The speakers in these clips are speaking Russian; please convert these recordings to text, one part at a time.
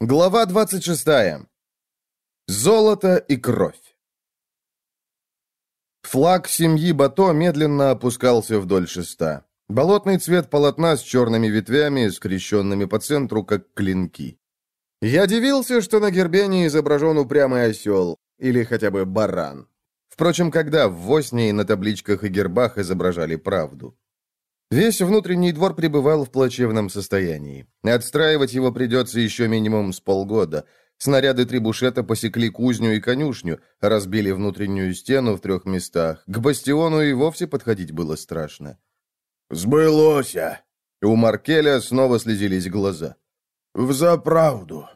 Глава 26. Золото и кровь. Флаг семьи Бато медленно опускался вдоль шеста. Болотный цвет полотна с черными ветвями, скрещенными по центру, как клинки. Я дивился, что на гербе не изображен упрямый осел, или хотя бы баран. Впрочем, когда в Воснии на табличках и гербах изображали правду. Весь внутренний двор пребывал в плачевном состоянии. Отстраивать его придется еще минимум с полгода. Снаряды трибушета посекли кузню и конюшню, разбили внутреннюю стену в трех местах. К бастиону и вовсе подходить было страшно. «Сбылося!» У Маркеля снова слезились глаза. «Взаправду!»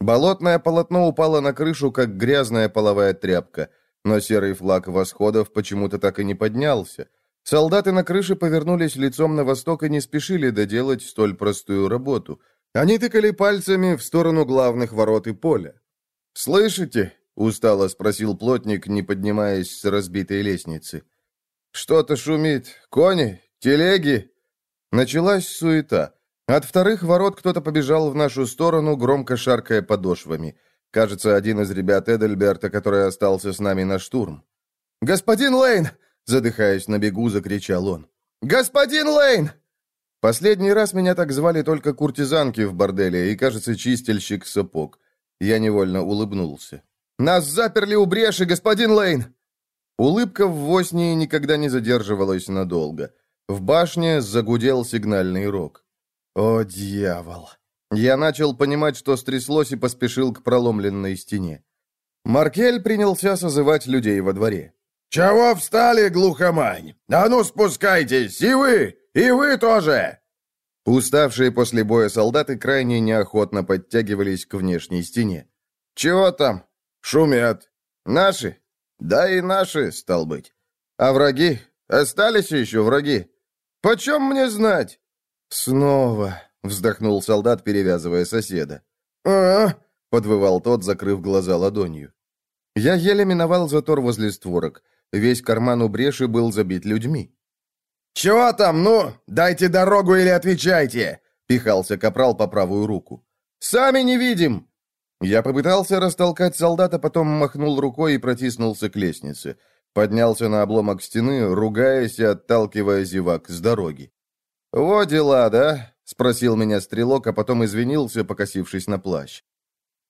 Болотное полотно упало на крышу, как грязная половая тряпка, но серый флаг восходов почему-то так и не поднялся. Солдаты на крыше повернулись лицом на восток и не спешили доделать столь простую работу. Они тыкали пальцами в сторону главных ворот и поля. «Слышите?» — устало спросил плотник, не поднимаясь с разбитой лестницы. «Что-то шумит. Кони? Телеги?» Началась суета. От вторых ворот кто-то побежал в нашу сторону, громко шаркая подошвами. Кажется, один из ребят Эдельберта, который остался с нами на штурм. «Господин Лейн! Задыхаясь на бегу, закричал он. «Господин Лейн!» Последний раз меня так звали только куртизанки в борделе и, кажется, чистильщик сапог. Я невольно улыбнулся. «Нас заперли у бреши, господин Лейн!» Улыбка в Воснии никогда не задерживалась надолго. В башне загудел сигнальный рог. «О, дьявол!» Я начал понимать, что стряслось, и поспешил к проломленной стене. Маркель принялся созывать людей во дворе. «Чего встали, глухомань? А ну спускайтесь, и вы, и вы тоже!» Уставшие после боя солдаты крайне неохотно подтягивались к внешней стене. «Чего там?» «Шумят». «Наши?» «Да и наши, стал быть». «А враги? Остались еще враги?» «Почем мне знать?» «Снова», — вздохнул солдат, перевязывая соседа. «А?» — подвывал тот, закрыв глаза ладонью. Я еле миновал затор возле створок. Весь карман у бреши был забит людьми. «Чего там, ну? Дайте дорогу или отвечайте!» — пихался капрал по правую руку. «Сами не видим!» Я попытался растолкать солдата, потом махнул рукой и протиснулся к лестнице. Поднялся на обломок стены, ругаясь и отталкивая зевак с дороги. «Во дела, да?» — спросил меня стрелок, а потом извинился, покосившись на плащ.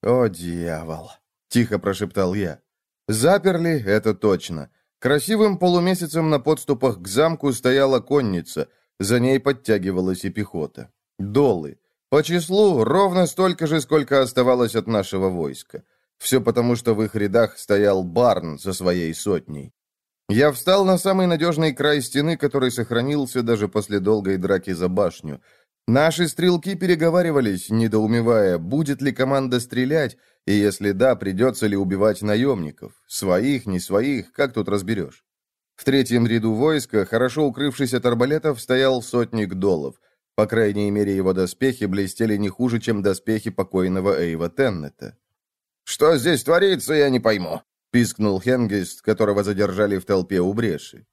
«О, дьявол!» — тихо прошептал я. «Заперли, это точно. Красивым полумесяцем на подступах к замку стояла конница, за ней подтягивалась и пехота. Долы. По числу ровно столько же, сколько оставалось от нашего войска. Все потому, что в их рядах стоял Барн со своей сотней. Я встал на самый надежный край стены, который сохранился даже после долгой драки за башню. Наши стрелки переговаривались, недоумевая, будет ли команда стрелять, и если да, придется ли убивать наемников. Своих, не своих, как тут разберешь? В третьем ряду войска, хорошо укрывшись от арбалетов, стоял сотник долов. По крайней мере, его доспехи блестели не хуже, чем доспехи покойного Эйва Теннета. «Что здесь творится, я не пойму», — пискнул Хенгист, которого задержали в толпе у бреши.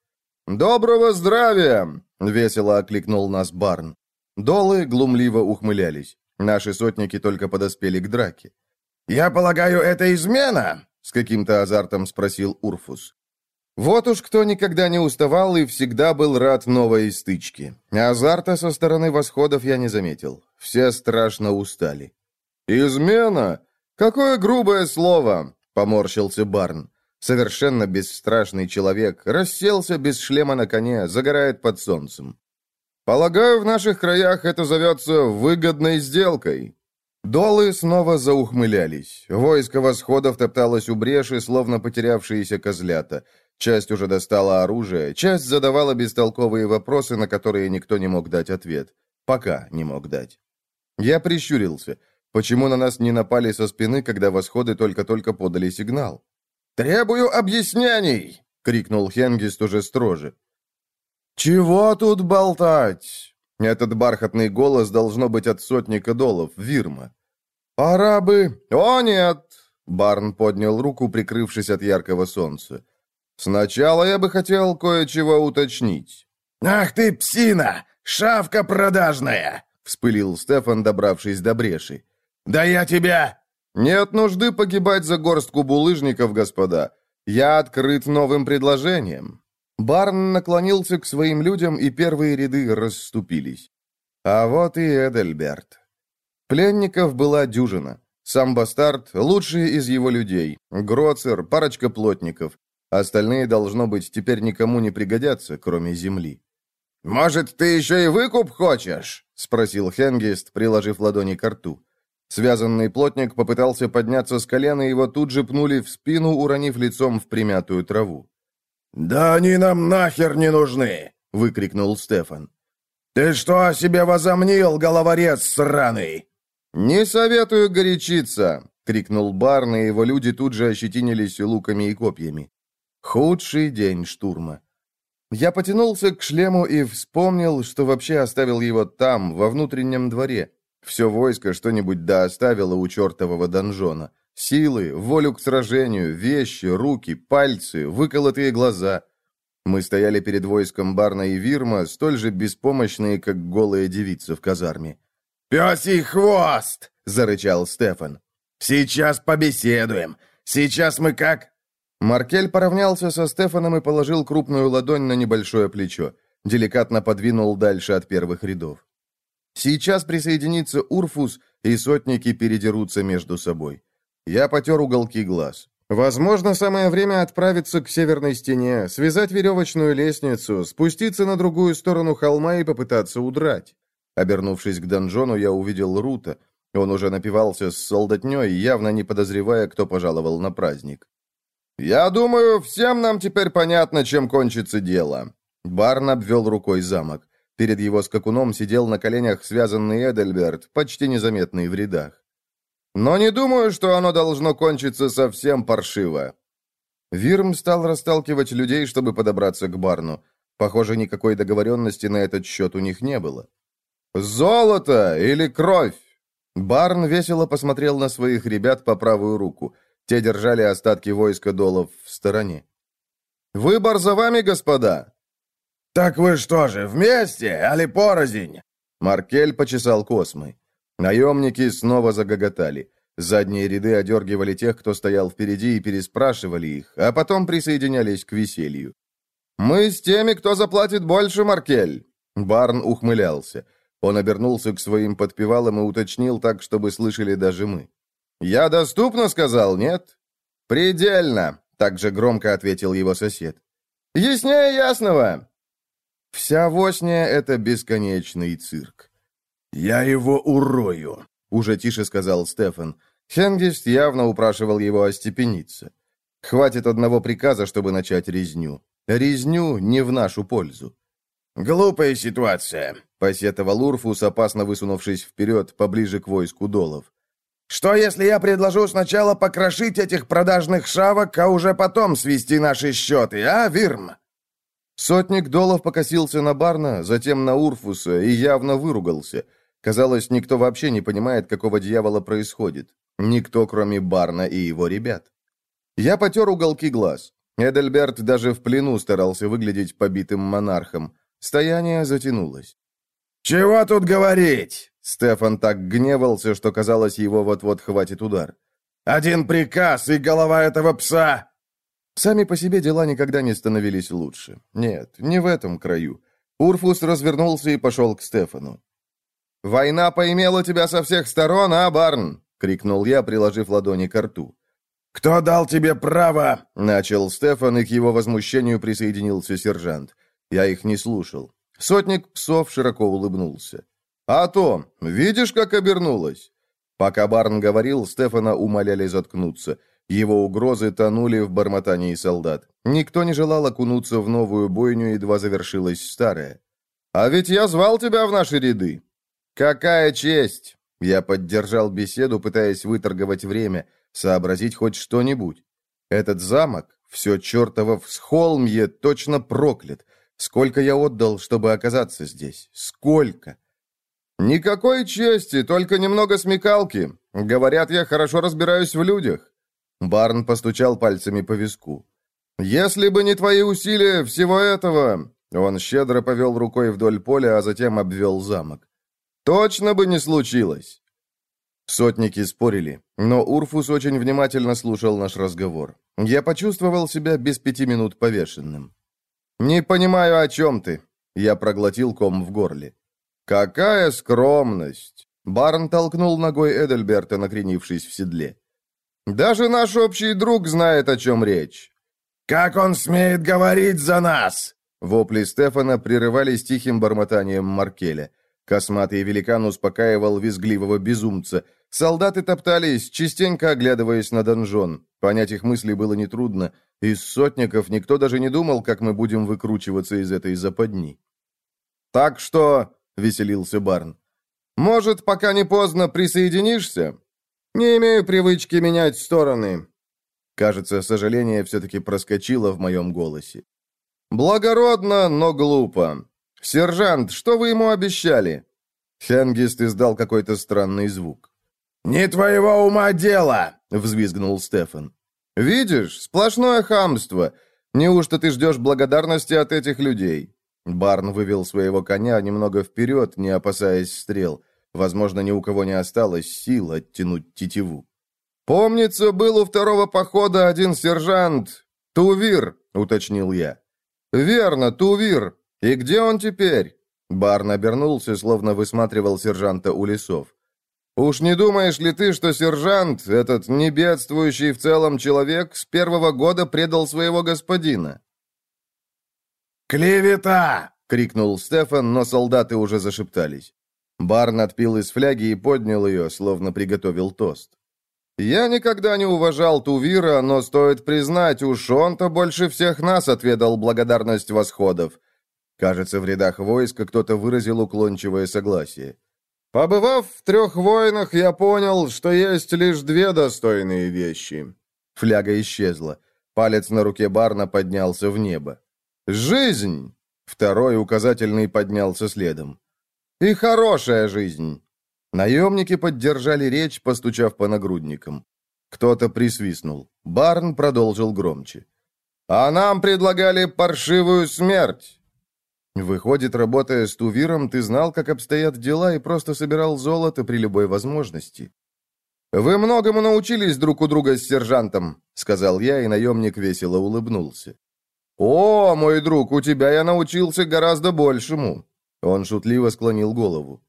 «Доброго здравия!» — весело окликнул нас Барн. Долы глумливо ухмылялись. Наши сотники только подоспели к драке. «Я полагаю, это измена?» — с каким-то азартом спросил Урфус. Вот уж кто никогда не уставал и всегда был рад новой стычке. Азарта со стороны восходов я не заметил. Все страшно устали. «Измена? Какое грубое слово!» — поморщился Барн. Совершенно бесстрашный человек, расселся без шлема на коне, загорает под солнцем. Полагаю, в наших краях это зовется выгодной сделкой. Долы снова заухмылялись. Войско восходов топталось у бреши, словно потерявшиеся козлята. Часть уже достала оружие, часть задавала бестолковые вопросы, на которые никто не мог дать ответ. Пока не мог дать. Я прищурился. Почему на нас не напали со спины, когда восходы только-только подали сигнал? «Требую объяснений!» — крикнул Хенгист уже строже. «Чего тут болтать?» Этот бархатный голос должно быть от сотника долов, Вирма. «Пора бы...» «О, нет!» Барн поднял руку, прикрывшись от яркого солнца. «Сначала я бы хотел кое-чего уточнить». «Ах ты, псина! Шавка продажная!» — вспылил Стефан, добравшись до бреши. «Да я тебя...» «Нет нужды погибать за горстку булыжников, господа. Я открыт новым предложением». Барн наклонился к своим людям, и первые ряды расступились. А вот и Эдельберт. Пленников была дюжина. Сам бастард — лучший из его людей. Гроцер, парочка плотников. Остальные, должно быть, теперь никому не пригодятся, кроме земли. «Может, ты еще и выкуп хочешь?» — спросил Хенгист, приложив ладони к рту. Связанный плотник попытался подняться с колена, его тут же пнули в спину, уронив лицом в примятую траву. «Да они нам нахер не нужны!» — выкрикнул Стефан. «Ты что о себе возомнил, головорез сраный?» «Не советую горячиться!» — крикнул Барн, и его люди тут же ощетинились луками и копьями. Худший день штурма. Я потянулся к шлему и вспомнил, что вообще оставил его там, во внутреннем дворе. Все войско что-нибудь да оставило у чертового донжона. Силы, волю к сражению, вещи, руки, пальцы, выколотые глаза. Мы стояли перед войском Барна и Вирма, столь же беспомощные, как голые девицы в казарме. «Песий хвост!» — зарычал Стефан. «Сейчас побеседуем. Сейчас мы как...» Маркель поравнялся со Стефаном и положил крупную ладонь на небольшое плечо. Деликатно подвинул дальше от первых рядов. Сейчас присоединится Урфус, и сотники передерутся между собой. Я потер уголки глаз. Возможно, самое время отправиться к северной стене, связать веревочную лестницу, спуститься на другую сторону холма и попытаться удрать. Обернувшись к донжону, я увидел Рута. Он уже напивался с солдатней, явно не подозревая, кто пожаловал на праздник. «Я думаю, всем нам теперь понятно, чем кончится дело». Барн обвел рукой замок. Перед его скакуном сидел на коленях связанный Эдельберт, почти незаметный в рядах. «Но не думаю, что оно должно кончиться совсем паршиво». Вирм стал расталкивать людей, чтобы подобраться к Барну. Похоже, никакой договоренности на этот счет у них не было. «Золото или кровь?» Барн весело посмотрел на своих ребят по правую руку. Те держали остатки войска долов в стороне. «Выбор за вами, господа!» «Так вы что же, вместе, али порознь?» Маркель почесал космы. Наемники снова загоготали. Задние ряды одергивали тех, кто стоял впереди, и переспрашивали их, а потом присоединялись к веселью. «Мы с теми, кто заплатит больше, Маркель!» Барн ухмылялся. Он обернулся к своим подпевалам и уточнил так, чтобы слышали даже мы. «Я доступно сказал, нет?» «Предельно», — также громко ответил его сосед. «Яснее ясного!» Вся Восня — это бесконечный цирк. «Я его урою», — уже тише сказал Стефан. Хенгист явно упрашивал его остепениться. Хватит одного приказа, чтобы начать резню. Резню не в нашу пользу. «Глупая ситуация», — посетовал Урфус, опасно высунувшись вперед, поближе к войску долов. «Что, если я предложу сначала покрошить этих продажных шавок, а уже потом свести наши счеты, а, Вирм?» Сотник долов покосился на Барна, затем на Урфуса и явно выругался. Казалось, никто вообще не понимает, какого дьявола происходит. Никто, кроме Барна и его ребят. Я потер уголки глаз. Эдельберт даже в плену старался выглядеть побитым монархом. Стояние затянулось. «Чего тут говорить?» Стефан так гневался, что казалось, его вот-вот хватит удар. «Один приказ, и голова этого пса!» Сами по себе дела никогда не становились лучше. Нет, не в этом краю. Урфус развернулся и пошел к Стефану. «Война поимела тебя со всех сторон, а, Барн?» — крикнул я, приложив ладони к рту. «Кто дал тебе право?» — начал Стефан, и к его возмущению присоединился сержант. Я их не слушал. Сотник псов широко улыбнулся. «А то, видишь, как обернулась?» Пока Барн говорил, Стефана умоляли заткнуться. Его угрозы тонули в бормотании солдат. Никто не желал окунуться в новую бойню, едва завершилась старая. «А ведь я звал тебя в наши ряды!» «Какая честь!» Я поддержал беседу, пытаясь выторговать время, сообразить хоть что-нибудь. Этот замок, все чертово всхолмье, точно проклят. Сколько я отдал, чтобы оказаться здесь? Сколько? Никакой чести, только немного смекалки. Говорят, я хорошо разбираюсь в людях. Барн постучал пальцами по виску. Если бы не твои усилия всего этого... Он щедро повел рукой вдоль поля, а затем обвел замок. Точно бы не случилось. Сотники спорили, но Урфус очень внимательно слушал наш разговор. Я почувствовал себя без пяти минут повешенным. «Не понимаю, о чем ты?» Я проглотил ком в горле. «Какая скромность!» Барн толкнул ногой Эдельберта, накренившись в седле. «Даже наш общий друг знает, о чем речь». «Как он смеет говорить за нас?» Вопли Стефана прерывались тихим бормотанием Маркеля. Косматый великан успокаивал визгливого безумца. Солдаты топтались, частенько оглядываясь на донжон. Понять их мысли было нетрудно. Из сотников никто даже не думал, как мы будем выкручиваться из этой западни. «Так что...» — веселился Барн. «Может, пока не поздно присоединишься? Не имею привычки менять стороны». Кажется, сожаление все-таки проскочило в моем голосе. «Благородно, но глупо. Сержант, что вы ему обещали?» Хенгист издал какой-то странный звук. «Не твоего ума дело!» — взвизгнул Стефан. «Видишь, сплошное хамство. Неужто ты ждешь благодарности от этих людей?» Барн вывел своего коня немного вперед, не опасаясь стрел. Возможно, ни у кого не осталось сил оттянуть тетиву. «Помнится, был у второго похода один сержант. Тувир», — уточнил я. «Верно, Тувир. И где он теперь?» Барн обернулся, словно высматривал сержанта у лесов. «Уж не думаешь ли ты, что сержант, этот небедствующий в целом человек, с первого года предал своего господина?» «Клевета!» — крикнул Стефан, но солдаты уже зашептались. Барн отпил из фляги и поднял ее, словно приготовил тост. «Я никогда не уважал Тувира, но стоит признать, уж он-то больше всех нас отведал благодарность восходов». Кажется, в рядах войска кто-то выразил уклончивое согласие. «Побывав в трех войнах, я понял, что есть лишь две достойные вещи». Фляга исчезла. Палец на руке Барна поднялся в небо. «Жизнь!» Второй указательный поднялся следом. «И хорошая жизнь!» Наемники поддержали речь, постучав по нагрудникам. Кто-то присвистнул. Барн продолжил громче. «А нам предлагали паршивую смерть!» Выходит, работая с Тувиром, ты знал, как обстоят дела и просто собирал золото при любой возможности. «Вы многому научились друг у друга с сержантом», — сказал я, и наемник весело улыбнулся. «О, мой друг, у тебя я научился гораздо большему!» Он шутливо склонил голову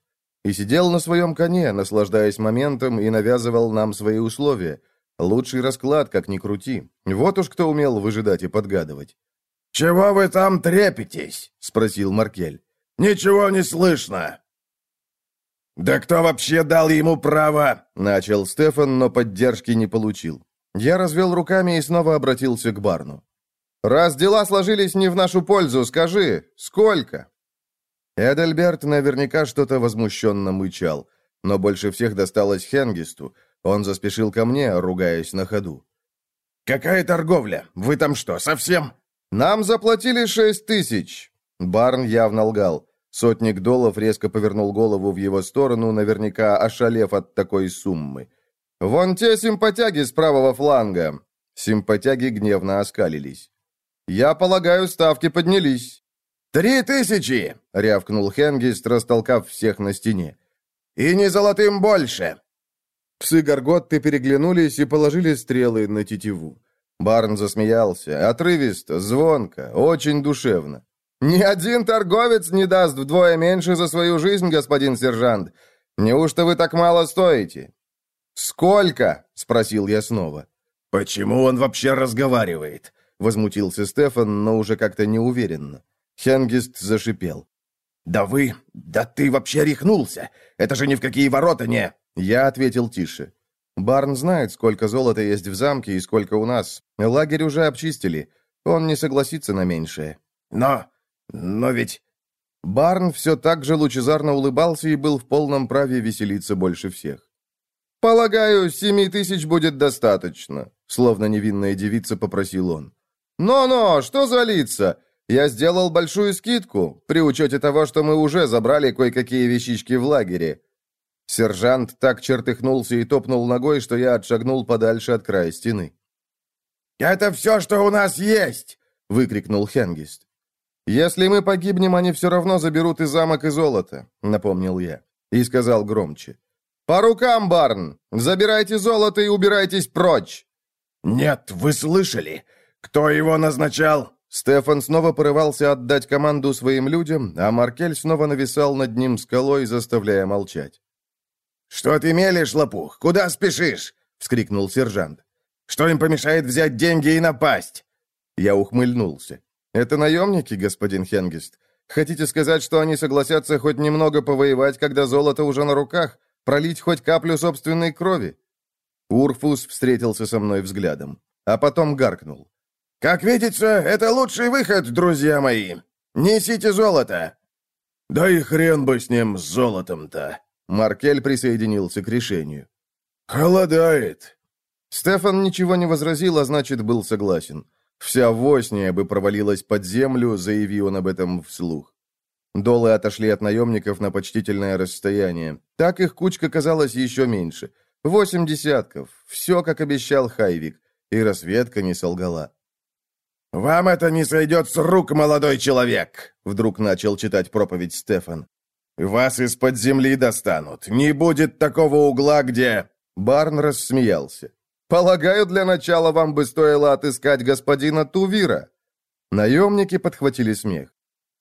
и сидел на своем коне, наслаждаясь моментом и навязывал нам свои условия. Лучший расклад, как ни крути. Вот уж кто умел выжидать и подгадывать. «Чего вы там трепетесь?» — спросил Маркель. «Ничего не слышно». «Да кто вообще дал ему право?» — начал Стефан, но поддержки не получил. Я развел руками и снова обратился к Барну. «Раз дела сложились не в нашу пользу, скажи, сколько?» Эдельберт наверняка что-то возмущенно мычал, но больше всех досталось Хенгисту. Он заспешил ко мне, ругаясь на ходу. «Какая торговля? Вы там что, совсем...» «Нам заплатили шесть тысяч!» Барн явно лгал. Сотник Долов резко повернул голову в его сторону, наверняка ошалев от такой суммы. «Вон те симпатяги с правого фланга!» Симпатяги гневно оскалились. «Я полагаю, ставки поднялись». «Три тысячи!» — рявкнул Хенгист, растолкав всех на стене. «И не золотым больше!» Псы Горготты переглянулись и положили стрелы на тетиву. Барн засмеялся, отрывисто, звонко, очень душевно. «Ни один торговец не даст вдвое меньше за свою жизнь, господин сержант. Неужто вы так мало стоите?» «Сколько?» — спросил я снова. «Почему он вообще разговаривает?» — возмутился Стефан, но уже как-то неуверенно. Хенгист зашипел. «Да вы... Да ты вообще рехнулся! Это же ни в какие ворота не...» Я ответил тише. «Барн знает, сколько золота есть в замке и сколько у нас. Лагерь уже обчистили. Он не согласится на меньшее». «Но... но ведь...» Барн все так же лучезарно улыбался и был в полном праве веселиться больше всех. «Полагаю, семи тысяч будет достаточно», — словно невинная девица попросил он. «Но-но, что за лица? Я сделал большую скидку, при учете того, что мы уже забрали кое-какие вещички в лагере». Сержант так чертыхнулся и топнул ногой, что я отшагнул подальше от края стены. «Это все, что у нас есть!» — выкрикнул Хенгист. «Если мы погибнем, они все равно заберут и замок, и золото», — напомнил я. И сказал громче. «По рукам, Барн! Забирайте золото и убирайтесь прочь!» «Нет, вы слышали? Кто его назначал?» Стефан снова порывался отдать команду своим людям, а Маркель снова нависал над ним скалой, заставляя молчать. «Что ты мелешь, лопух? Куда спешишь?» — вскрикнул сержант. «Что им помешает взять деньги и напасть?» Я ухмыльнулся. «Это наемники, господин Хенгист. Хотите сказать, что они согласятся хоть немного повоевать, когда золото уже на руках? Пролить хоть каплю собственной крови?» Урфус встретился со мной взглядом, а потом гаркнул. «Как видите, это лучший выход, друзья мои. Несите золото!» «Да и хрен бы с ним, с золотом-то!» Маркель присоединился к решению. «Холодает!» Стефан ничего не возразил, а значит, был согласен. Вся Восния бы провалилась под землю, заявил он об этом вслух. Долы отошли от наемников на почтительное расстояние. Так их кучка казалась еще меньше. Восемь десятков. Все, как обещал Хайвик. И разведка не солгала. «Вам это не сойдет с рук, молодой человек!» Вдруг начал читать проповедь Стефан. «Вас из-под земли достанут. Не будет такого угла, где...» Барн рассмеялся. «Полагаю, для начала вам бы стоило отыскать господина Тувира». Наемники подхватили смех.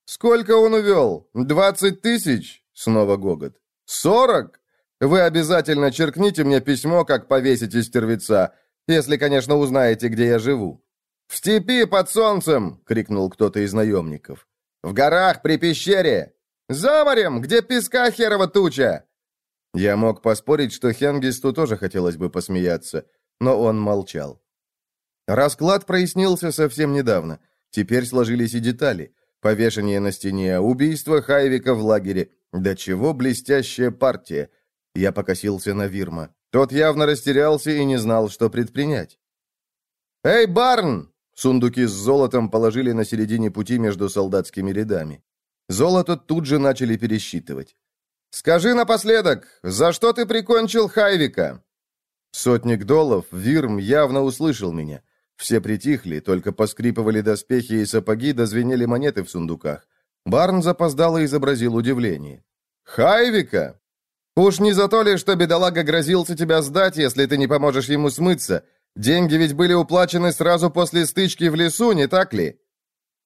«Сколько он увел? Двадцать тысяч?» Снова гогот. «Сорок? Вы обязательно черкните мне письмо, как повесите стервеца, если, конечно, узнаете, где я живу». «В степи под солнцем!» — крикнул кто-то из наемников. «В горах при пещере! За морем, где песка херова туча!» Я мог поспорить, что Хенгисту тоже хотелось бы посмеяться, но он молчал. Расклад прояснился совсем недавно. Теперь сложились и детали. Повешение на стене, убийство Хайвика в лагере. До чего блестящая партия. Я покосился на Вирма. Тот явно растерялся и не знал, что предпринять. «Эй, Барн!» Сундуки с золотом положили на середине пути между солдатскими рядами. Золото тут же начали пересчитывать. «Скажи напоследок, за что ты прикончил Хайвика?» Сотник Долов, Вирм, явно услышал меня. Все притихли, только поскрипывали доспехи и сапоги, дозвенели монеты в сундуках. Барн запоздало изобразил удивление. «Хайвика? Уж не за то ли, что бедолага грозился тебя сдать, если ты не поможешь ему смыться? Деньги ведь были уплачены сразу после стычки в лесу, не так ли?»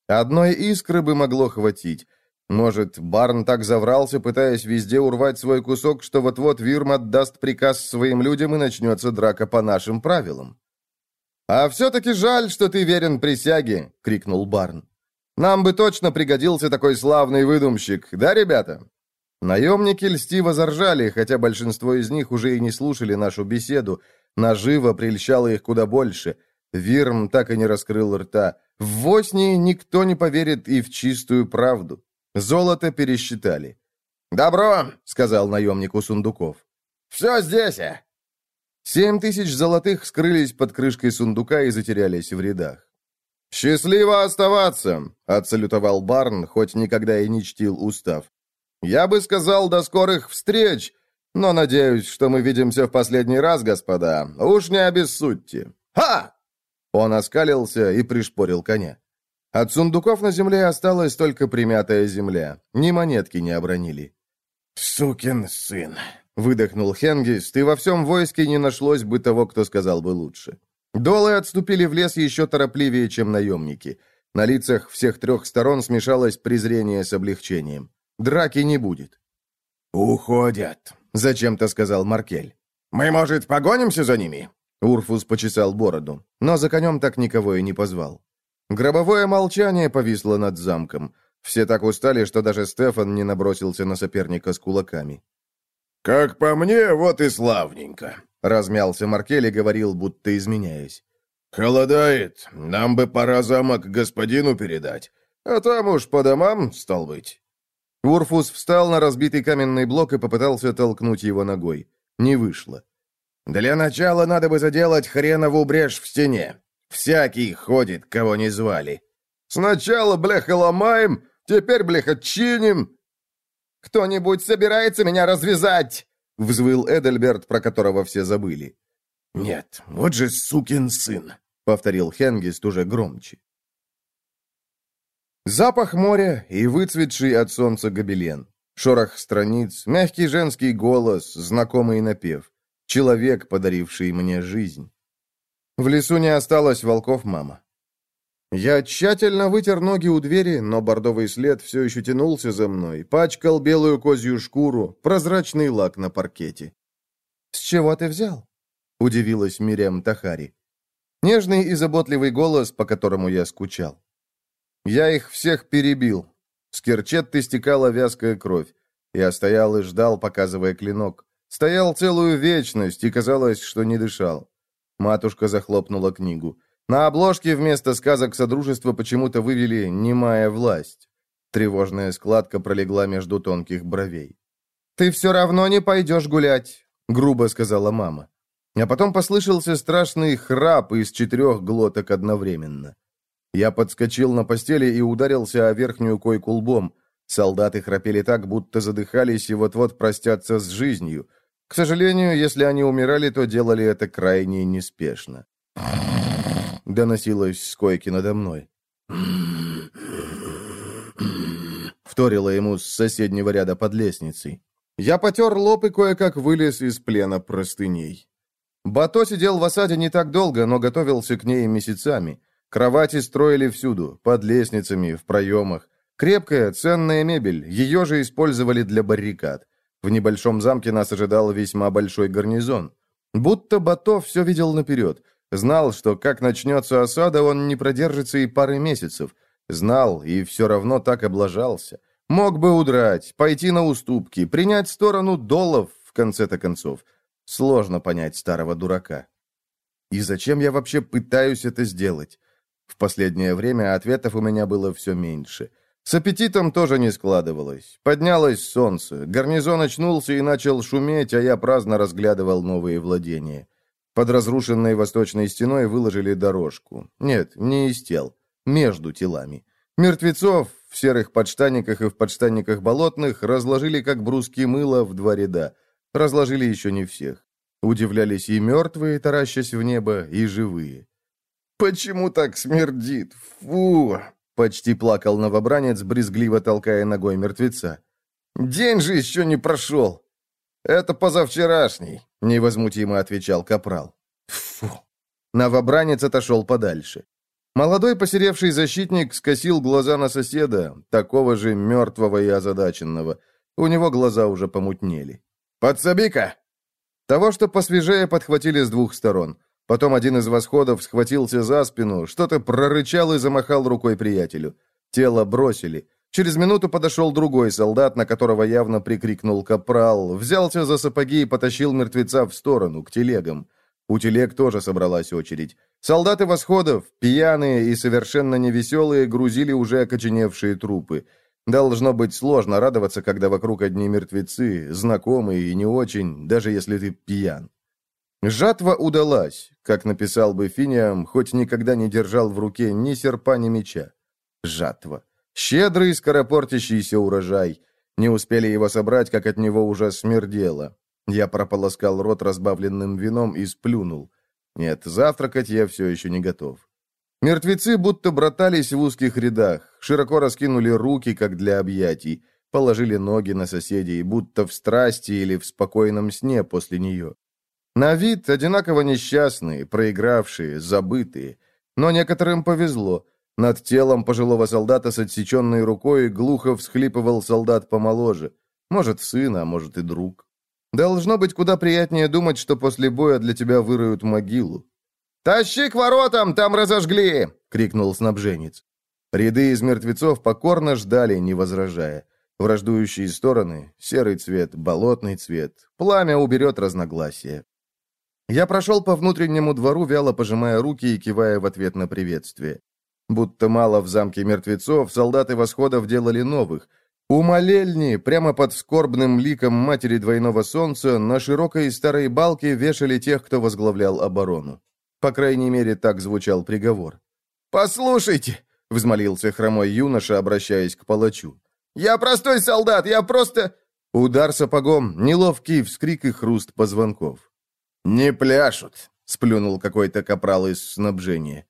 Одной искры бы могло хватить. Может, Барн так заврался, пытаясь везде урвать свой кусок, что вот-вот Вирм отдаст приказ своим людям и начнется драка по нашим правилам. «А все-таки жаль, что ты верен присяге!» — крикнул Барн. «Нам бы точно пригодился такой славный выдумщик, да, ребята?» Наемники льстиво заржали, хотя большинство из них уже и не слушали нашу беседу. Наживо прельщало их куда больше. Вирм так и не раскрыл рта. В Воснии никто не поверит и в чистую правду. Золото пересчитали. «Добро!» — сказал наемник у сундуков. «Все здесь!» а?» Семь тысяч золотых скрылись под крышкой сундука и затерялись в рядах. «Счастливо оставаться!» — отсалютовал Барн, хоть никогда и не чтил устав. «Я бы сказал, до скорых встреч, но надеюсь, что мы видимся в последний раз, господа. Уж не обессудьте!» «Ха!» Он оскалился и пришпорил коня. От сундуков на земле осталась только примятая земля. Ни монетки не обронили. «Сукин сын!» — выдохнул Хенгист, и во всем войске не нашлось бы того, кто сказал бы лучше. Долы отступили в лес еще торопливее, чем наемники. На лицах всех трех сторон смешалось презрение с облегчением. Драки не будет. «Уходят», — зачем-то сказал Маркель. «Мы, может, погонимся за ними?» Урфус почесал бороду, но за конем так никого и не позвал. Гробовое молчание повисло над замком. Все так устали, что даже Стефан не набросился на соперника с кулаками. «Как по мне, вот и славненько», — размялся Маркель и говорил, будто изменяясь. «Холодает. Нам бы пора замок господину передать. А там уж по домам, стал быть». Урфус встал на разбитый каменный блок и попытался толкнуть его ногой. Не вышло. «Для начала надо бы заделать хренову брешь в стене. Всякий ходит, кого не звали. Сначала, бляха, ломаем, теперь, бляха, чиним. Кто-нибудь собирается меня развязать? Взвыл Эдельберт, про которого все забыли. «Нет, вот же сукин сын!» — повторил Хенгист уже громче. Запах моря и выцветший от солнца гобелен. Шорох страниц, мягкий женский голос, знакомый напев. Человек, подаривший мне жизнь. В лесу не осталось волков, мама. Я тщательно вытер ноги у двери, но бордовый след все еще тянулся за мной, пачкал белую козью шкуру, прозрачный лак на паркете. «С чего ты взял?» — удивилась Мириам Тахари. Нежный и заботливый голос, по которому я скучал. «Я их всех перебил». С керчетты стекала вязкая кровь. Я стоял и ждал, показывая клинок. Стоял целую вечность, и казалось, что не дышал. Матушка захлопнула книгу. На обложке вместо сказок Содружества почему-то вывели «немая власть». Тревожная складка пролегла между тонких бровей. «Ты все равно не пойдешь гулять», — грубо сказала мама. А потом послышался страшный храп из четырех глоток одновременно. Я подскочил на постели и ударился о верхнюю койку лбом. Солдаты храпели так, будто задыхались и вот-вот простятся с жизнью. К сожалению, если они умирали, то делали это крайне неспешно доносилось с койки надо мной. Вторила ему с соседнего ряда под лестницей. Я потер лоб и кое-как вылез из плена простыней. Бато сидел в осаде не так долго, но готовился к ней месяцами. Кровати строили всюду, под лестницами, в проемах. Крепкая, ценная мебель, ее же использовали для баррикад. В небольшом замке нас ожидал весьма большой гарнизон. Будто Бато все видел наперед, Знал, что как начнется осада, он не продержится и пары месяцев. Знал и все равно так облажался. Мог бы удрать, пойти на уступки, принять сторону доллов, в конце-то концов. Сложно понять старого дурака. И зачем я вообще пытаюсь это сделать? В последнее время ответов у меня было все меньше. С аппетитом тоже не складывалось. Поднялось солнце, гарнизон очнулся и начал шуметь, а я праздно разглядывал новые владения. Под разрушенной восточной стеной выложили дорожку. Нет, не из тел. Между телами. Мертвецов в серых подштанниках и в подштанниках болотных разложили, как бруски мыла, в два ряда. Разложили еще не всех. Удивлялись и мертвые, таращась в небо, и живые. «Почему так смердит? Фу!» Почти плакал новобранец, брезгливо толкая ногой мертвеца. «День же еще не прошел!» «Это позавчерашний», — невозмутимо отвечал Капрал. «Фу». Новобранец отошел подальше. Молодой посеревший защитник скосил глаза на соседа, такого же мертвого и озадаченного. У него глаза уже помутнели. «Подсоби-ка!» Того, что посвежее, подхватили с двух сторон. Потом один из восходов схватился за спину, что-то прорычал и замахал рукой приятелю. Тело бросили. Через минуту подошел другой солдат, на которого явно прикрикнул капрал, взялся за сапоги и потащил мертвеца в сторону, к телегам. У телег тоже собралась очередь. Солдаты восходов, пьяные и совершенно невеселые, грузили уже окоченевшие трупы. Должно быть сложно радоваться, когда вокруг одни мертвецы, знакомые и не очень, даже если ты пьян. Жатва удалась, как написал бы Финиам, хоть никогда не держал в руке ни серпа, ни меча. Жатва. Щедрый скоропортящийся урожай. Не успели его собрать, как от него уже смердело. Я прополоскал рот разбавленным вином и сплюнул. Нет, завтракать я все еще не готов. Мертвецы будто братались в узких рядах, широко раскинули руки, как для объятий, положили ноги на соседей, будто в страсти или в спокойном сне после нее. На вид одинаково несчастные, проигравшие, забытые. Но некоторым повезло — над телом пожилого солдата с отсеченной рукой глухо всхлипывал солдат помоложе. Может, сын, а может и друг. Должно быть куда приятнее думать, что после боя для тебя выроют могилу. «Тащи к воротам, там разожгли!» — крикнул снабженец. Ряды из мертвецов покорно ждали, не возражая. Враждующие стороны — серый цвет, болотный цвет. Пламя уберет разногласия. Я прошел по внутреннему двору, вяло пожимая руки и кивая в ответ на приветствие. Будто мало в замке мертвецов, солдаты восходов делали новых. У молельни, прямо под скорбным ликом матери двойного солнца, на широкой старой балке вешали тех, кто возглавлял оборону. По крайней мере, так звучал приговор. «Послушайте!» — взмолился хромой юноша, обращаясь к палачу. «Я простой солдат, я просто...» Удар сапогом, неловкий вскрик и хруст позвонков. «Не пляшут!» — сплюнул какой-то капрал из снабжения.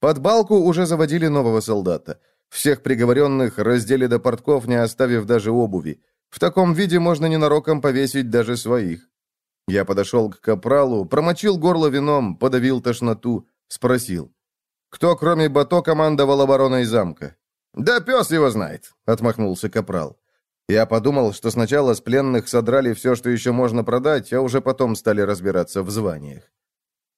Под балку уже заводили нового солдата. Всех приговоренных раздели до портков, не оставив даже обуви. В таком виде можно ненароком повесить даже своих. Я подошел к капралу, промочил горло вином, подавил тошноту, спросил. «Кто, кроме Бато, командовал обороной замка?» «Да пес его знает», — отмахнулся капрал. Я подумал, что сначала с пленных содрали все, что еще можно продать, а уже потом стали разбираться в званиях.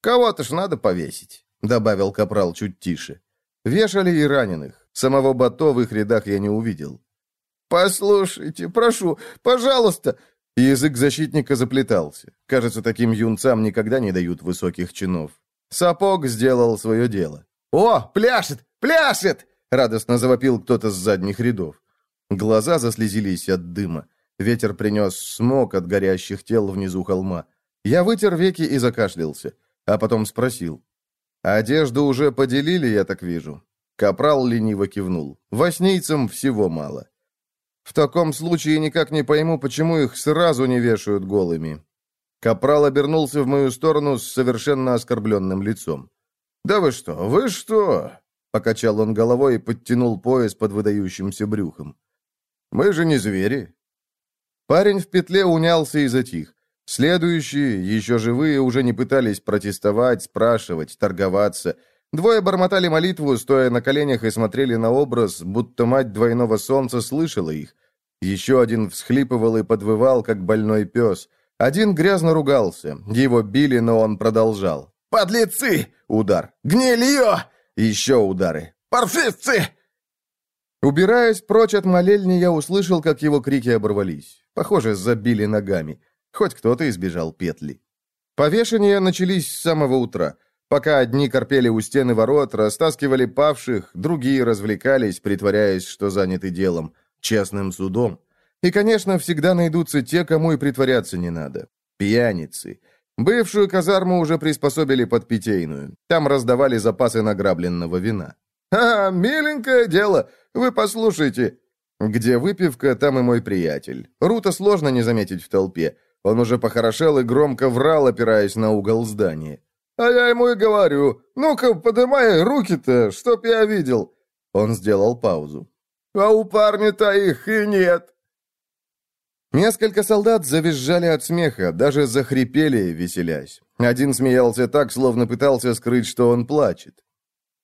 «Кого-то ж надо повесить», — добавил капрал чуть тише. Вешали и раненых. Самого Бато в их рядах я не увидел. «Послушайте, прошу, пожалуйста!» Язык защитника заплетался. Кажется, таким юнцам никогда не дают высоких чинов. Сапог сделал свое дело. «О, пляшет! Пляшет!» — радостно завопил кто-то с задних рядов. Глаза заслезились от дыма. Ветер принес смог от горящих тел внизу холма. Я вытер веки и закашлялся, а потом спросил. «Одежду уже поделили, я так вижу?» Капрал лениво кивнул. «Воснийцам всего мало». В таком случае никак не пойму, почему их сразу не вешают голыми. Капрал обернулся в мою сторону с совершенно оскорбленным лицом. «Да вы что, вы что?» Покачал он головой и подтянул пояс под выдающимся брюхом. «Мы же не звери». Парень в петле унялся и затих. Следующие, еще живые, уже не пытались протестовать, спрашивать, торговаться – Двое бормотали молитву, стоя на коленях и смотрели на образ, будто мать двойного солнца слышала их. Еще один всхлипывал и подвывал, как больной пес. Один грязно ругался. Его били, но он продолжал. «Подлецы!» — удар. «Гнилье!» — еще удары. «Парфистцы!» Убираясь прочь от молельни, я услышал, как его крики оборвались. Похоже, забили ногами. Хоть кто-то избежал петли. Повешения начались с самого утра. Пока одни корпели у стены ворот, растаскивали павших, другие развлекались, притворяясь, что заняты делом, честным судом. И, конечно, всегда найдутся те, кому и притворяться не надо. Пьяницы. Бывшую казарму уже приспособили под питейную. Там раздавали запасы награбленного вина. «А, миленькое дело! Вы послушайте!» Где выпивка, там и мой приятель. Рута сложно не заметить в толпе. Он уже похорошел и громко врал, опираясь на угол здания. А я ему и говорю, ну-ка, подымай руки-то, чтоб я видел. Он сделал паузу. А у парня-то их и нет. Несколько солдат завизжали от смеха, даже захрипели, веселясь. Один смеялся так, словно пытался скрыть, что он плачет.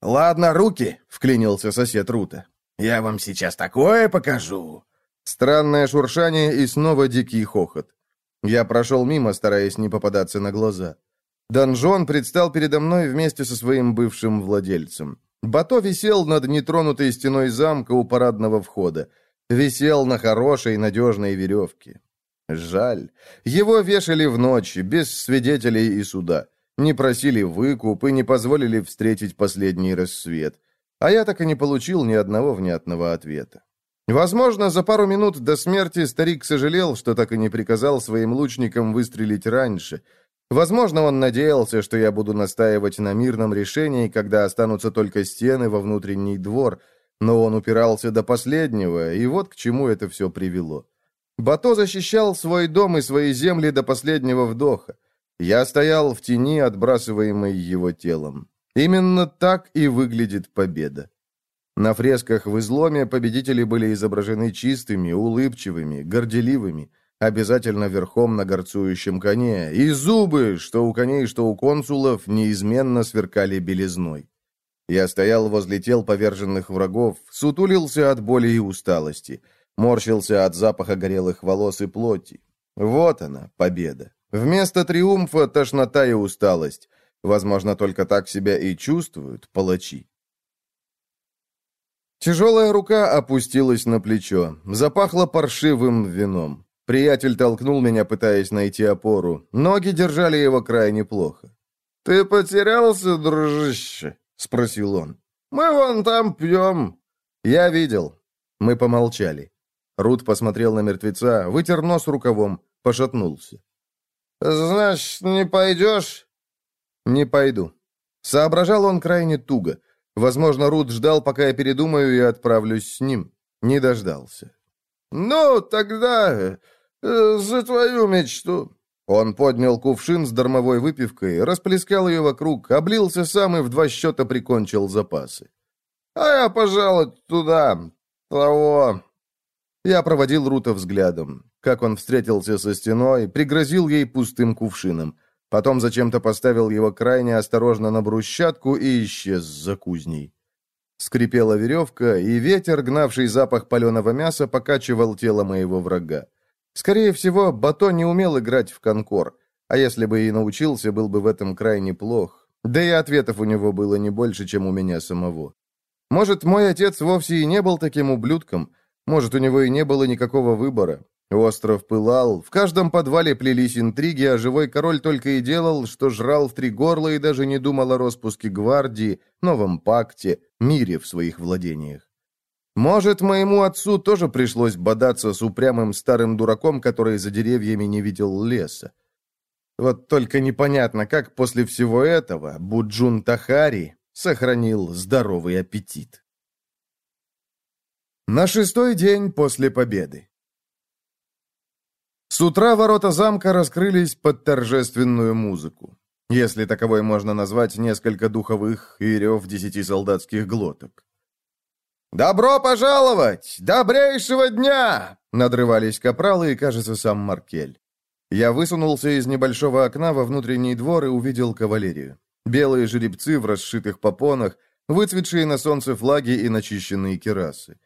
«Ладно, руки!» — вклинился сосед Рута. «Я вам сейчас такое покажу!» Странное шуршание и снова дикий хохот. Я прошел мимо, стараясь не попадаться на глаза. Донжон предстал передо мной вместе со своим бывшим владельцем. Бато висел над нетронутой стеной замка у парадного входа. Висел на хорошей, надежной веревке. Жаль. Его вешали в ночь, без свидетелей и суда. Не просили выкуп и не позволили встретить последний рассвет. А я так и не получил ни одного внятного ответа. Возможно, за пару минут до смерти старик сожалел, что так и не приказал своим лучникам выстрелить раньше — Возможно, он надеялся, что я буду настаивать на мирном решении, когда останутся только стены во внутренний двор, но он упирался до последнего, и вот к чему это все привело. Бато защищал свой дом и свои земли до последнего вдоха. Я стоял в тени, отбрасываемой его телом. Именно так и выглядит победа. На фресках в изломе победители были изображены чистыми, улыбчивыми, горделивыми обязательно верхом на горцующем коне, и зубы, что у коней, что у консулов, неизменно сверкали белизной. Я стоял возле тел поверженных врагов, сутулился от боли и усталости, морщился от запаха горелых волос и плоти. Вот она, победа. Вместо триумфа тошнота и усталость. Возможно, только так себя и чувствуют палачи. Тяжелая рука опустилась на плечо, запахло паршивым вином. Приятель толкнул меня, пытаясь найти опору. Ноги держали его крайне плохо. «Ты потерялся, дружище?» — спросил он. «Мы вон там пьем». «Я видел». Мы помолчали. Рут посмотрел на мертвеца, вытер нос рукавом, пошатнулся. «Значит, не пойдешь?» «Не пойду». Соображал он крайне туго. Возможно, Рут ждал, пока я передумаю и отправлюсь с ним. Не дождался. «Ну, тогда Э, «За твою мечту!» Он поднял кувшин с дармовой выпивкой, расплескал ее вокруг, облился сам и в два счета прикончил запасы. «А я, пожалуй, туда, того...» Я проводил Рута взглядом. Как он встретился со стеной, пригрозил ей пустым кувшином. Потом зачем-то поставил его крайне осторожно на брусчатку и исчез за кузней. Скрипела веревка, и ветер, гнавший запах паленого мяса, покачивал тело моего врага. Скорее всего, Бато не умел играть в конкор, а если бы и научился, был бы в этом крайне плох. Да и ответов у него было не больше, чем у меня самого. Может, мой отец вовсе и не был таким ублюдком, может, у него и не было никакого выбора. Остров пылал, в каждом подвале плелись интриги, а живой король только и делал, что жрал в три горла и даже не думал о распуске гвардии, новом пакте, мире в своих владениях. Может, моему отцу тоже пришлось бодаться с упрямым старым дураком, который за деревьями не видел леса. Вот только непонятно, как после всего этого Буджун Тахари сохранил здоровый аппетит. На шестой день после победы. С утра ворота замка раскрылись под торжественную музыку, если таковой можно назвать несколько духовых и рев десяти солдатских глоток. «Добро пожаловать! Добрейшего дня!» — надрывались капралы и, кажется, сам Маркель. Я высунулся из небольшого окна во внутренний двор и увидел кавалерию. Белые жеребцы в расшитых попонах, выцветшие на солнце флаги и начищенные керасы.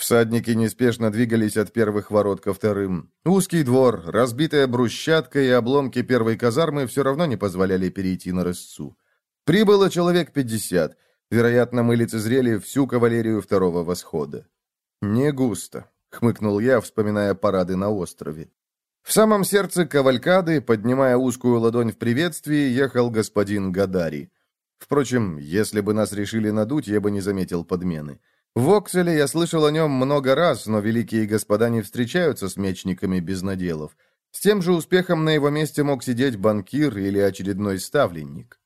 Всадники неспешно двигались от первых ворот ко вторым. Узкий двор, разбитая брусчатка и обломки первой казармы все равно не позволяли перейти на рысцу. Прибыло человек пятьдесят. Вероятно, мы лицезрели всю кавалерию второго восхода. «Не густо», — хмыкнул я, вспоминая парады на острове. В самом сердце кавалькады, поднимая узкую ладонь в приветствии, ехал господин Гадари. Впрочем, если бы нас решили надуть, я бы не заметил подмены. В Окселе я слышал о нем много раз, но великие господа не встречаются с мечниками без наделов. С тем же успехом на его месте мог сидеть банкир или очередной ставленник.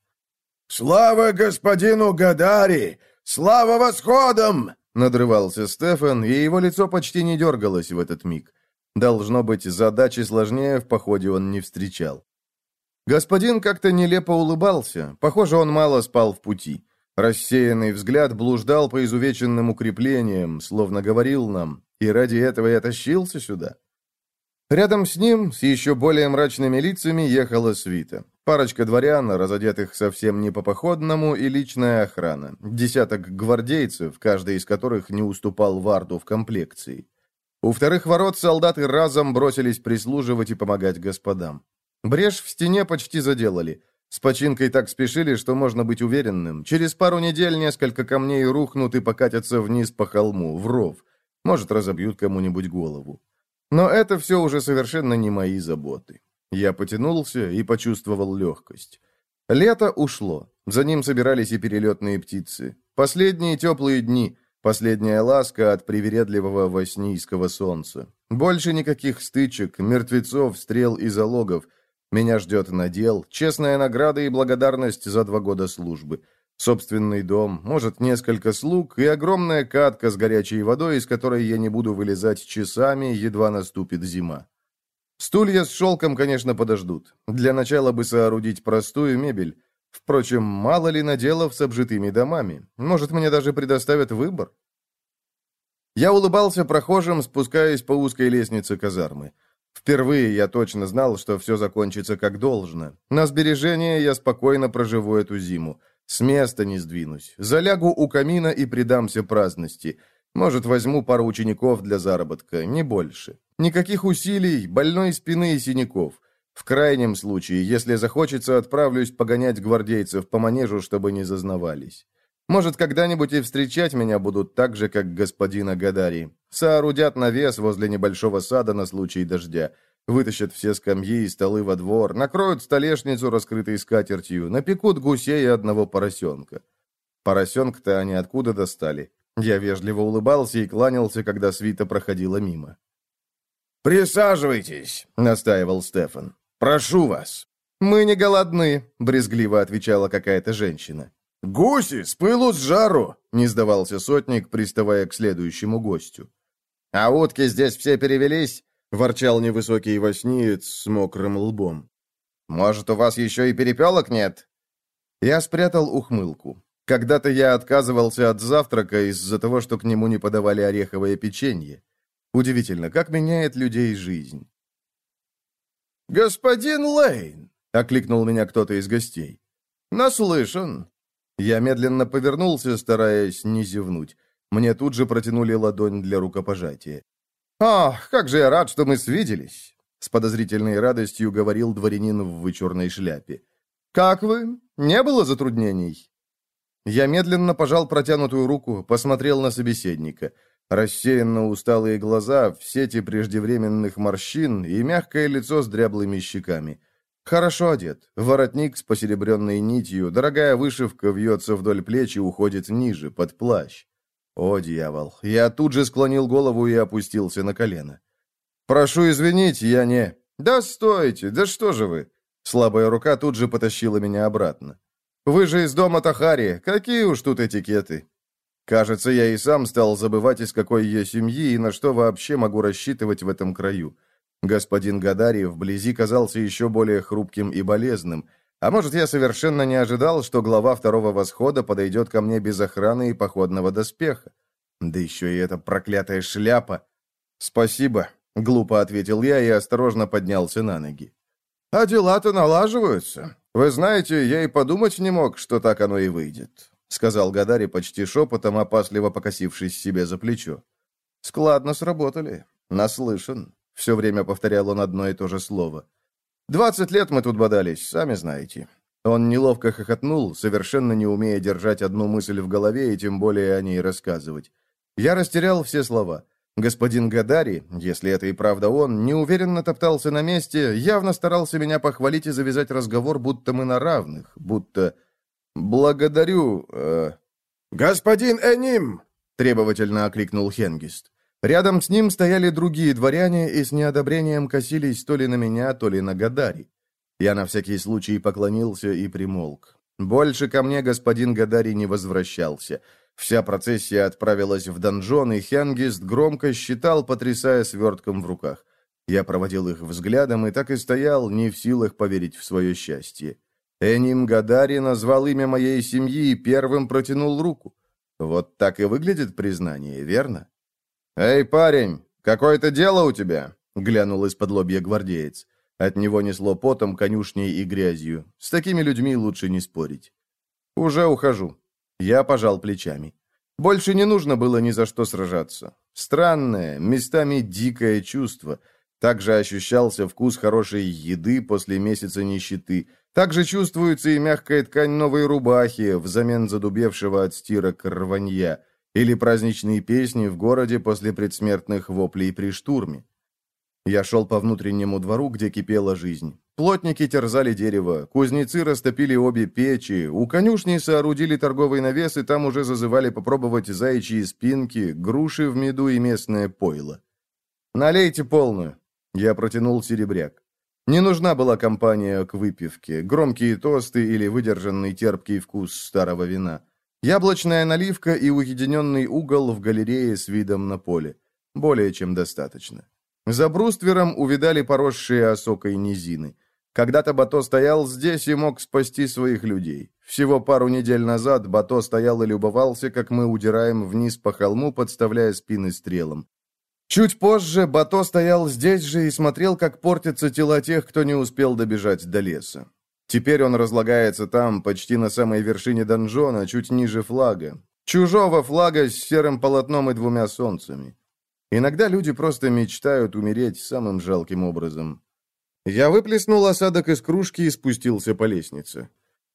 «Слава господину Гадари! Слава восходам!» Надрывался Стефан, и его лицо почти не дергалось в этот миг. Должно быть, задачи сложнее в походе он не встречал. Господин как-то нелепо улыбался. Похоже, он мало спал в пути. Рассеянный взгляд блуждал по изувеченным укреплениям, словно говорил нам, и ради этого я тащился сюда. Рядом с ним, с еще более мрачными лицами, ехала свита. Парочка дворян, разодетых совсем не по-походному, и личная охрана. Десяток гвардейцев, каждый из которых не уступал Варду в комплекции. У вторых ворот солдаты разом бросились прислуживать и помогать господам. Брешь в стене почти заделали. С починкой так спешили, что можно быть уверенным. Через пару недель несколько камней рухнут и покатятся вниз по холму, в ров. Может, разобьют кому-нибудь голову. Но это все уже совершенно не мои заботы. Я потянулся и почувствовал легкость. Лето ушло. За ним собирались и перелетные птицы. Последние теплые дни. Последняя ласка от привередливого воснийского солнца. Больше никаких стычек, мертвецов, стрел и залогов. Меня ждет надел, честная награда и благодарность за два года службы. Собственный дом, может, несколько слуг и огромная катка с горячей водой, из которой я не буду вылезать часами, едва наступит зима. Стулья с шелком, конечно, подождут. Для начала бы соорудить простую мебель. Впрочем, мало ли наделов с обжитыми домами. Может, мне даже предоставят выбор? Я улыбался прохожим, спускаясь по узкой лестнице казармы. Впервые я точно знал, что все закончится как должно. На сбережение я спокойно проживу эту зиму. С места не сдвинусь. Залягу у камина и предамся праздности. Может, возьму пару учеников для заработка, не больше. Никаких усилий, больной спины и синяков. В крайнем случае, если захочется, отправлюсь погонять гвардейцев по манежу, чтобы не зазнавались. Может, когда-нибудь и встречать меня будут так же, как господина Гадари. Соорудят навес возле небольшого сада на случай дождя. Вытащат все скамьи и столы во двор, накроют столешницу, раскрытой скатертью, напекут гусей и одного поросенка. Поросенка-то они откуда достали? Я вежливо улыбался и кланялся, когда свита проходила мимо. «Присаживайтесь», — настаивал Стефан. «Прошу вас». «Мы не голодны», — брезгливо отвечала какая-то женщина. «Гуси, с пылу с жару!» — не сдавался сотник, приставая к следующему гостю. «А утки здесь все перевелись?» — ворчал невысокий восниец с мокрым лбом. «Может, у вас еще и перепелок нет?» Я спрятал ухмылку. Когда-то я отказывался от завтрака из-за того, что к нему не подавали ореховое печенье. Удивительно, как меняет людей жизнь. «Господин Лейн!» — окликнул меня кто-то из гостей. «Наслышан!» Я медленно повернулся, стараясь не зевнуть. Мне тут же протянули ладонь для рукопожатия. «Ах, как же я рад, что мы свиделись!» С подозрительной радостью говорил дворянин в вычурной шляпе. «Как вы? Не было затруднений?» Я медленно пожал протянутую руку, посмотрел на собеседника. Рассеянно усталые глаза в сети преждевременных морщин и мягкое лицо с дряблыми щеками. Хорошо одет, воротник с посеребренной нитью, дорогая вышивка вьется вдоль плеч и уходит ниже, под плащ. О, дьявол! Я тут же склонил голову и опустился на колено. «Прошу извинить, я не...» «Да стойте! Да что же вы!» Слабая рука тут же потащила меня обратно. «Вы же из дома Тахари. Какие уж тут этикеты!» Кажется, я и сам стал забывать, из какой я семьи и на что вообще могу рассчитывать в этом краю. Господин Гадари вблизи казался еще более хрупким и болезным. А может, я совершенно не ожидал, что глава второго восхода подойдет ко мне без охраны и походного доспеха. Да еще и эта проклятая шляпа. «Спасибо», — глупо ответил я и осторожно поднялся на ноги. «А дела-то налаживаются. Вы знаете, я и подумать не мог, что так оно и выйдет», — сказал Гадари почти шепотом, опасливо покосившись себе за плечо. «Складно сработали. Наслышан». Все время повторял он одно и то же слово. «Двадцать лет мы тут бодались, сами знаете». Он неловко хохотнул, совершенно не умея держать одну мысль в голове и тем более о ней рассказывать. Я растерял все слова. Господин Гадари, если это и правда он, неуверенно топтался на месте, явно старался меня похвалить и завязать разговор, будто мы на равных, будто... «Благодарю...» э... «Господин Эним!» — требовательно окликнул Хенгист. Рядом с ним стояли другие дворяне и с неодобрением косились то ли на меня, то ли на Гадари. Я на всякий случай поклонился и примолк. Больше ко мне господин Гадари не возвращался. Вся процессия отправилась в донжон, и Хенгист громко считал, потрясая свертком в руках. Я проводил их взглядом и так и стоял, не в силах поверить в свое счастье. Эним Гадари назвал имя моей семьи и первым протянул руку. Вот так и выглядит признание, верно? «Эй, парень, какое-то дело у тебя?» — глянул из-под лобья гвардеец. От него несло потом, конюшней и грязью. С такими людьми лучше не спорить. «Уже ухожу». Я пожал плечами. Больше не нужно было ни за что сражаться. Странное, местами дикое чувство. Также ощущался вкус хорошей еды после месяца нищеты. Также чувствуется и мягкая ткань новой рубахи взамен задубевшего от стирок рванья. Или праздничные песни в городе после предсмертных воплей при штурме. Я шел по внутреннему двору, где кипела жизнь. Плотники терзали дерево, кузнецы растопили обе печи, у конюшни соорудили торговый навес, и там уже зазывали попробовать заячьи спинки, груши в меду и местное пойло. «Налейте полную», — я протянул серебряк. Не нужна была компания к выпивке, громкие тосты или выдержанный терпкий вкус старого вина. Яблочная наливка и уединенный угол в галерее с видом на поле. Более чем достаточно. За бруствером увидали поросшие осокой низины. Когда-то Бато стоял здесь и мог спасти своих людей. Всего пару недель назад Бато стоял и любовался, как мы удираем вниз по холму, подставляя спины стрелам. Чуть позже Бато стоял здесь же и смотрел, как портятся тела тех, кто не успел добежать до леса. Теперь он разлагается там, почти на самой вершине донжона, чуть ниже флага. Чужого флага с серым полотном и двумя солнцами. Иногда люди просто мечтают умереть самым жалким образом. Я выплеснул осадок из кружки и спустился по лестнице.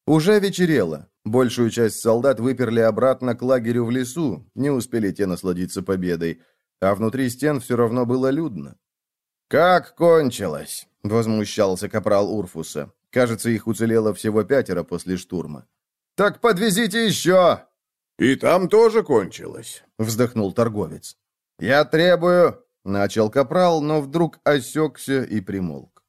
Уже вечерело. Большую часть солдат выперли обратно к лагерю в лесу, не успели те насладиться победой, а внутри стен все равно было людно. «Как кончилось?» — возмущался капрал Урфуса. Кажется, их уцелело всего пятеро после штурма. «Так подвезите еще!» «И там тоже кончилось», — вздохнул торговец. «Я требую...» — начал капрал, но вдруг осекся и примолк.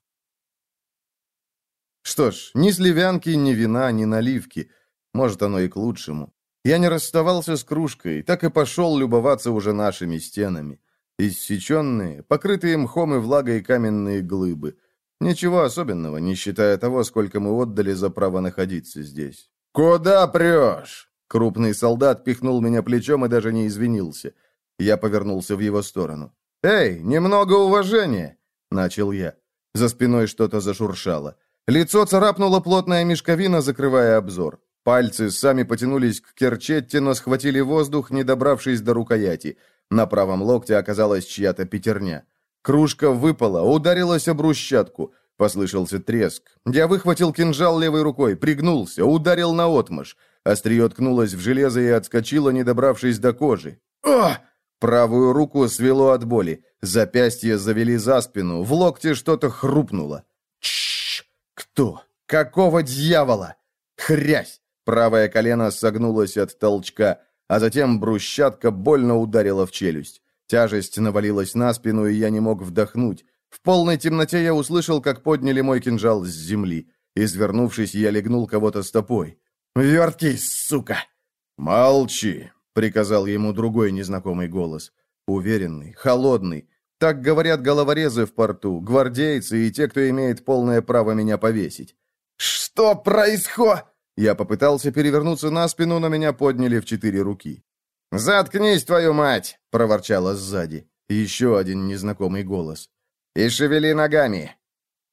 Что ж, ни сливянки, ни вина, ни наливки. Может, оно и к лучшему. Я не расставался с кружкой, так и пошел любоваться уже нашими стенами. Иссеченные, покрытые мхом и влагой каменные глыбы — Ничего особенного, не считая того, сколько мы отдали за право находиться здесь. «Куда прешь?» Крупный солдат пихнул меня плечом и даже не извинился. Я повернулся в его сторону. «Эй, немного уважения!» — начал я. За спиной что-то зашуршало. Лицо царапнула плотная мешковина, закрывая обзор. Пальцы сами потянулись к керчетте, но схватили воздух, не добравшись до рукояти. На правом локте оказалась чья-то пятерня. Кружка выпала, ударилась об брусчатку. Послышался треск. Я выхватил кинжал левой рукой, пригнулся, ударил наотмашь. Острие ткнулось в железо и отскочило, не добравшись до кожи. «Ах!» Правую руку свело от боли. Запястье завели за спину, в локте что-то хрупнуло. Чш! Кто? Какого дьявола? Хрясь! Правое колено согнулось от толчка, а затем брусчатка больно ударила в челюсть. Тяжесть навалилась на спину, и я не мог вдохнуть. В полной темноте я услышал, как подняли мой кинжал с земли. Извернувшись, я легнул кого-то стопой. «Верткий, сука!» «Молчи!» — приказал ему другой незнакомый голос. Уверенный, холодный. Так говорят головорезы в порту, гвардейцы и те, кто имеет полное право меня повесить. «Что происходит?» Я попытался перевернуться на спину, но меня подняли в четыре руки. «Заткнись, твою мать!» — проворчала сзади. Еще один незнакомый голос. «И шевели ногами!»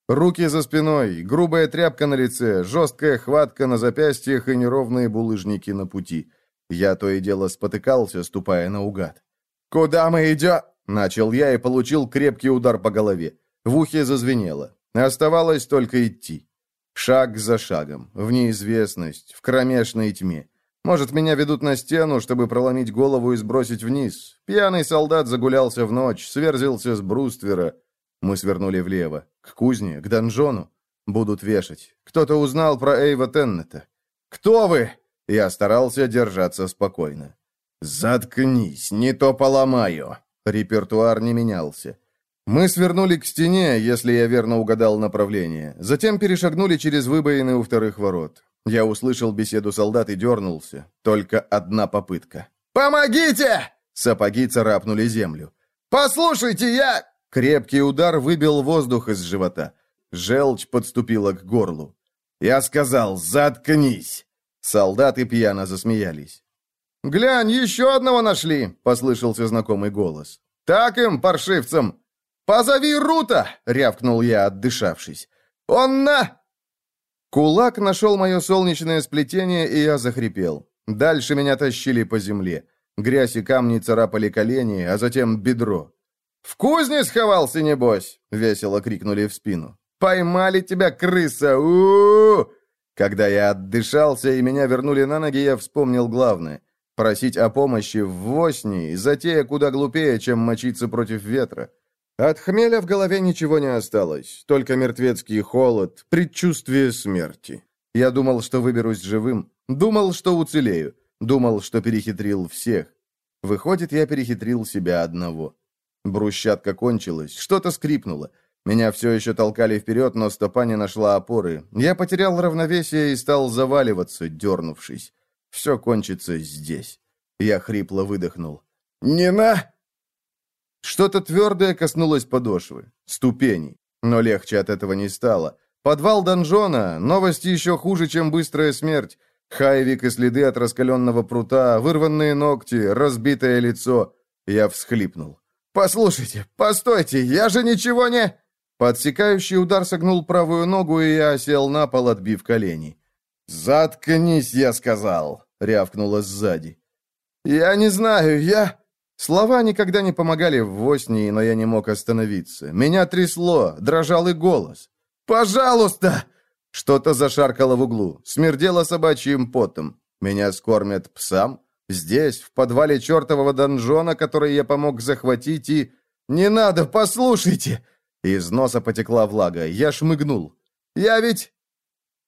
Руки за спиной, грубая тряпка на лице, жесткая хватка на запястьях и неровные булыжники на пути. Я то и дело спотыкался, ступая наугад. «Куда мы идем?» — начал я и получил крепкий удар по голове. В ухе зазвенело. Оставалось только идти. Шаг за шагом, в неизвестность, в кромешной тьме. Может, меня ведут на стену, чтобы проломить голову и сбросить вниз. Пьяный солдат загулялся в ночь, сверзился с бруствера. Мы свернули влево, к кузне, к донжону. Будут вешать. Кто-то узнал про Эйва Теннета. «Кто вы?» Я старался держаться спокойно. «Заткнись, не то поломаю!» Репертуар не менялся. Мы свернули к стене, если я верно угадал направление. Затем перешагнули через выбоины у вторых ворот. Я услышал беседу солдат и дернулся. Только одна попытка. «Помогите!» Сапоги царапнули землю. «Послушайте, я...» Крепкий удар выбил воздух из живота. Желчь подступила к горлу. Я сказал «Заткнись!» Солдаты пьяно засмеялись. «Глянь, еще одного нашли!» — послышался знакомый голос. «Так им, паршивцам! Позови Рута!» — рявкнул я, отдышавшись. «Он на...» Кулак нашел мое солнечное сплетение, и я захрипел. Дальше меня тащили по земле. Грязь и камни царапали колени, а затем бедро. «В кузне сховался, небось!» — весело крикнули в спину. «Поймали тебя, крыса! у, -у, -у когда я отдышался и меня вернули на ноги, я вспомнил главное. Просить о помощи в Восни, затея куда глупее, чем мочиться против ветра. От хмеля в голове ничего не осталось, только мертвецкий холод, предчувствие смерти. Я думал, что выберусь живым, думал, что уцелею, думал, что перехитрил всех. Выходит, я перехитрил себя одного. Брусчатка кончилась, что-то скрипнуло. Меня все еще толкали вперед, но стопа не нашла опоры. Я потерял равновесие и стал заваливаться, дернувшись. Все кончится здесь. Я хрипло выдохнул. «Не на...» Что-то твердое коснулось подошвы, ступеней. Но легче от этого не стало. Подвал донжона, новости еще хуже, чем быстрая смерть. Хайвик и следы от раскаленного прута, вырванные ногти, разбитое лицо. Я всхлипнул. «Послушайте, постойте, я же ничего не...» Подсекающий удар согнул правую ногу, и я осел на пол, отбив колени. «Заткнись, я сказал!» — рявкнуло сзади. «Я не знаю, я...» Слова никогда не помогали в Воснии, но я не мог остановиться. Меня трясло, дрожал и голос. «Пожалуйста!» Что-то зашаркало в углу, смердело собачьим потом. Меня скормят псам? Здесь, в подвале чертового донжона, который я помог захватить, и... «Не надо, послушайте!» Из носа потекла влага. Я шмыгнул. «Я ведь...»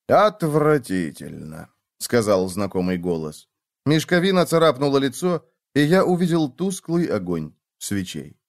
«Отвратительно», — сказал знакомый голос. Мешковина царапнула лицо, и я увидел тусклый огонь свечей.